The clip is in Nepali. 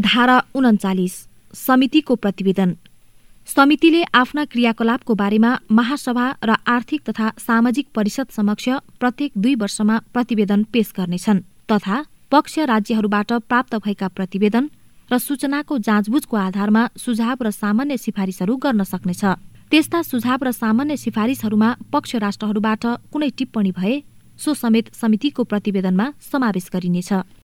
धारा उन्चालिस समितिको प्रतिवेदन। समितिले आफ्ना क्रियाकलापको बारेमा महासभा र आर्थिक तथा सामाजिक परिषद समक्ष प्रत्येक दुई वर्षमा प्रतिवेदन पेश गर्नेछन् तथा पक्ष राज्यहरूबाट प्राप्त भएका प्रतिवेदन र सूचनाको जाँचबुझको आधारमा सुझाव र सामान्य सिफारिसहरू गर्न सक्नेछ। त्यस्ता सुझाव र सामान्य सिफारिसहरूमा पक्ष राष्ट्रहरूबाट कुनै टिप्पणी भए सो समेत समितिको प्रतिवेदनमा समावेश गरिनेछ।